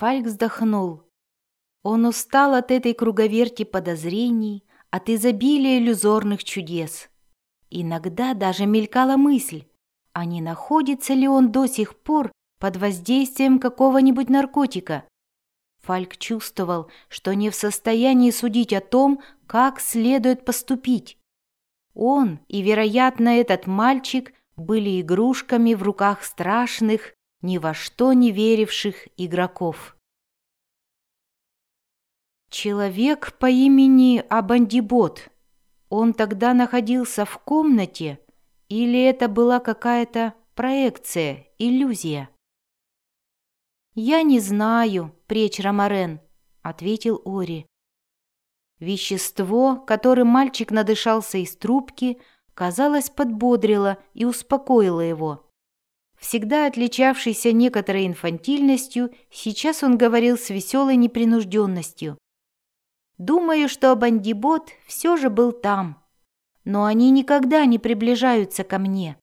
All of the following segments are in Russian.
Фальк вздохнул. Он устал от этой круговерти подозрений, от изобилия иллюзорных чудес. Иногда даже мелькала мысль, а не находится ли он до сих пор под воздействием какого-нибудь наркотика. Фальк чувствовал, что не в состоянии судить о том, как следует поступить. Он и, вероятно, этот мальчик были игрушками в руках страшных, ни во что не веривших игроков. Человек по имени Абандибот. Он тогда находился в комнате, или это была какая-то проекция, иллюзия? «Я не знаю, преч Ромарен», — ответил Ори. Вещество, которым мальчик надышался из трубки, казалось, подбодрило и успокоило его. Всегда отличавшийся некоторой инфантильностью, сейчас он говорил с веселой непринужденностью. Думаю, что бандибот все же был там, но они никогда не приближаются ко мне.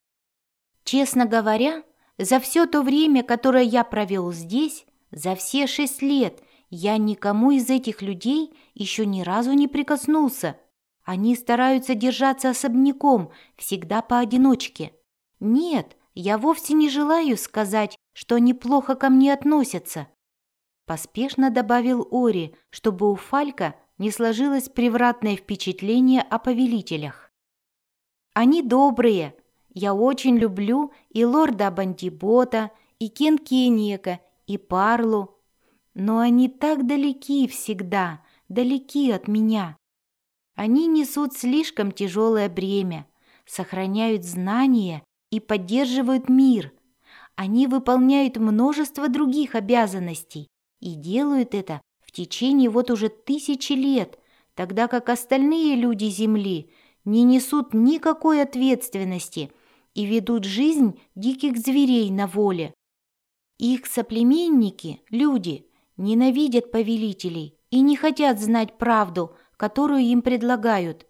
Честно говоря, за все то время, которое я провел здесь, за все шесть лет, я никому из этих людей еще ни разу не прикоснулся. Они стараются держаться особняком, всегда поодиночке. Нет, я вовсе не желаю сказать, что они плохо ко мне относятся. Поспешно добавил Ори, чтобы у Фалька не сложилось превратное впечатление о повелителях. Они добрые. Я очень люблю и лорда Бандибота, и Кенкенека, и Парлу. Но они так далеки всегда, далеки от меня. Они несут слишком тяжелое бремя, сохраняют знания и поддерживают мир. Они выполняют множество других обязанностей и делают это течение вот уже тысячи лет, тогда как остальные люди Земли не несут никакой ответственности и ведут жизнь диких зверей на воле. Их соплеменники, люди, ненавидят повелителей и не хотят знать правду, которую им предлагают.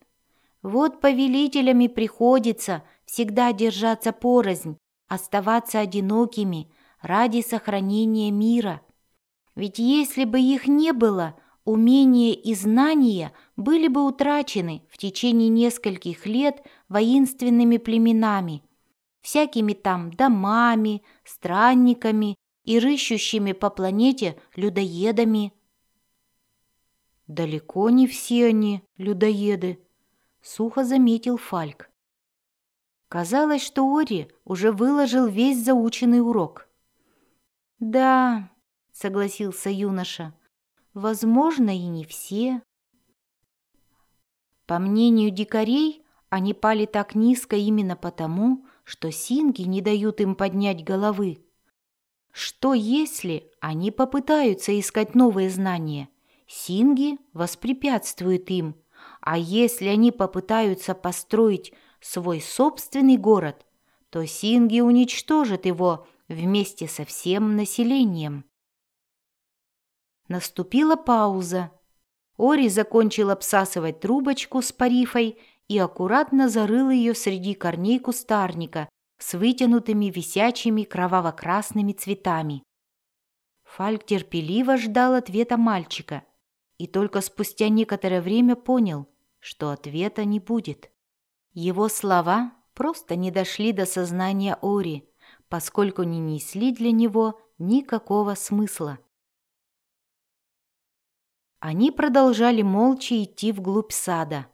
Вот повелителями приходится всегда держаться порознь, оставаться одинокими ради сохранения мира – ведь если бы их не было, умения и знания были бы утрачены в течение нескольких лет воинственными племенами, всякими там домами, странниками и рыщущими по планете людоедами. «Далеко не все они людоеды», — сухо заметил Фальк. Казалось, что Ори уже выложил весь заученный урок. «Да, согласился юноша. Возможно, и не все. По мнению дикарей, они пали так низко именно потому, что синги не дают им поднять головы. Что если они попытаются искать новые знания? Синги воспрепятствуют им. А если они попытаются построить свой собственный город, то синги уничтожат его вместе со всем населением. Наступила пауза. Ори закончил обсасывать трубочку с парифой и аккуратно зарыл ее среди корней кустарника с вытянутыми висячими кроваво-красными цветами. Фальк терпеливо ждал ответа мальчика и только спустя некоторое время понял, что ответа не будет. Его слова просто не дошли до сознания Ори, поскольку не несли для него никакого смысла. Они продолжали молча идти вглубь сада.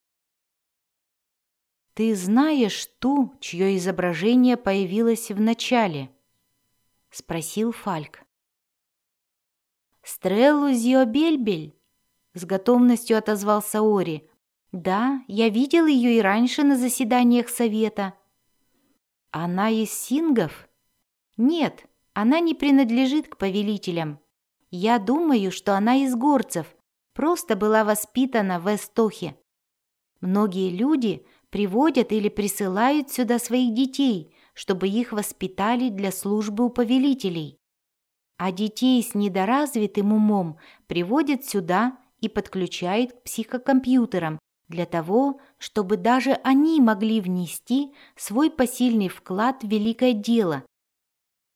«Ты знаешь ту, чье изображение появилось в начале?» — спросил Фальк. «Стреллу Зиобельбель?» — с готовностью отозвался Ори. «Да, я видел ее и раньше на заседаниях совета». «Она из сингов?» «Нет, она не принадлежит к повелителям. Я думаю, что она из горцев, просто была воспитана в Эстохе. Многие люди приводят или присылают сюда своих детей, чтобы их воспитали для службы у повелителей. А детей с недоразвитым умом приводят сюда и подключают к психокомпьютерам для того, чтобы даже они могли внести свой посильный вклад в великое дело.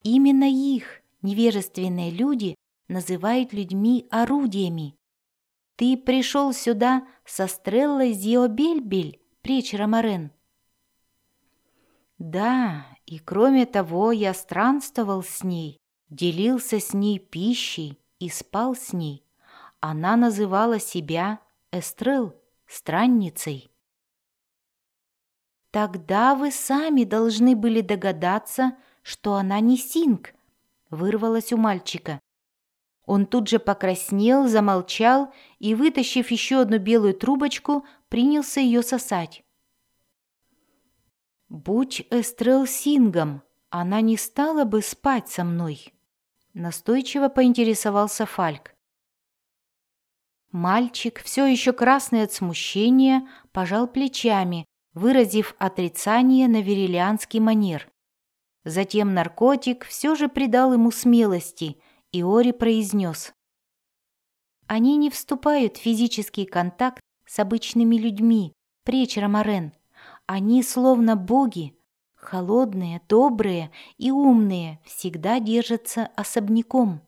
Именно их невежественные люди называют людьми орудиями. Ты пришел сюда со стреллой Зиобельбель, пречера Морен. Да, и кроме того я странствовал с ней, делился с ней пищей и спал с ней. Она называла себя Эстрел, странницей. Тогда вы сами должны были догадаться, что она не Синг, вырвалась у мальчика. Он тут же покраснел, замолчал и, вытащив еще одну белую трубочку, принялся ее сосать. «Будь Эстрел Сингом, она не стала бы спать со мной», — настойчиво поинтересовался Фальк. Мальчик, все еще красный от смущения, пожал плечами, выразив отрицание на верилианский манер. Затем наркотик все же придал ему смелости, и Ори произнес. «Они не вступают в физический контакт с обычными людьми, пречера Морен. Они словно боги, холодные, добрые и умные, всегда держатся особняком».